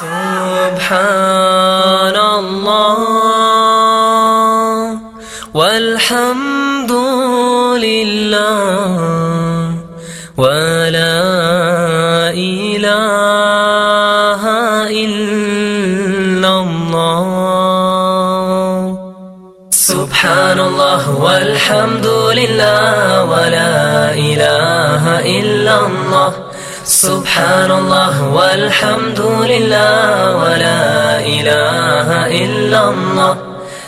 سبحان الله والحمد لله ولا إله إلا الله سبحان الله والحمد لله ولا إله إلا الله سبحان الله والحمد لله ولا إله إلا الله.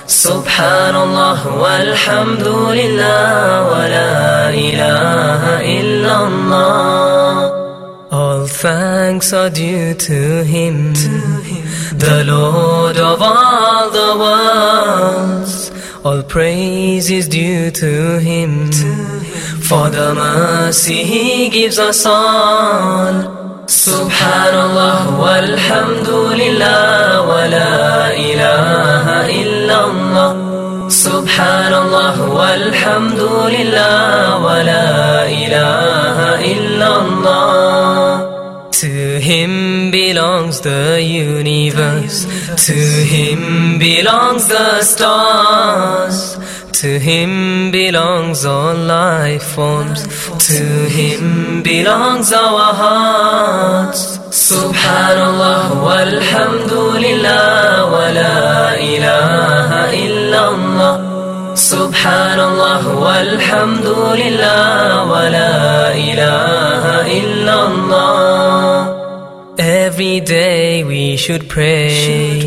سبحان الله والحمد لله ولا إله إلا الله. All thanks are due to Him, the Lord of all the worlds. All praise is due to Him, for the mercy He gives us all. Subhanallah walhamdulillah wa la ilaha illallah. Subhanallah walhamdulillah wa la ilaha illallah. To him belongs the universe, to him belongs the stars, to him belongs all life forms, to him belongs our hearts. Subhanallah walhamdulillah wa la ilaha illallah. Subhanallah walhamdulillah wa la ilaha Every day we should pray,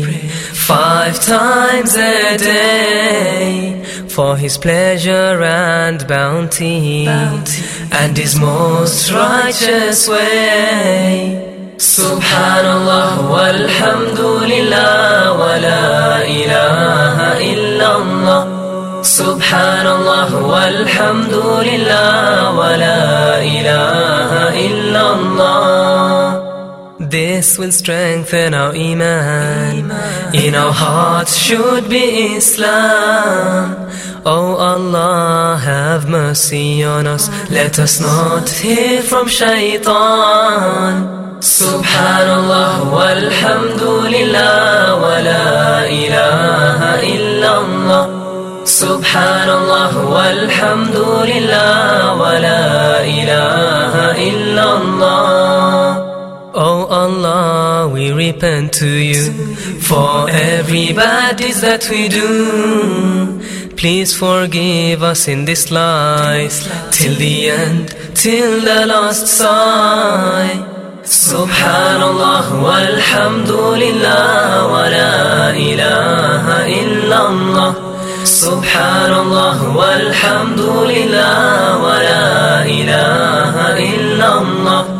five times a day for His pleasure and bounty, and His most righteous way. Subhanallah walhamdulillah wa la ilaha illallah. Subhanallah walhamdulillah wa la ilaha illallah. This will strengthen our iman. In our hearts should be Islam. Oh Allah, have mercy on us. Let us not hear from shaitan. Subhanallah walhamdulillah wa la ilaha illallah. Subhanallah walhamdulillah wa la ilaha illallah. Allah, we repent to you for every bad deed that we do. Please forgive us in this life till the end, till the last sigh. Subhanallah walhamdulillah wa la ilaha illallah. Subhanallah walhamdulillah wa la ilaha illallah.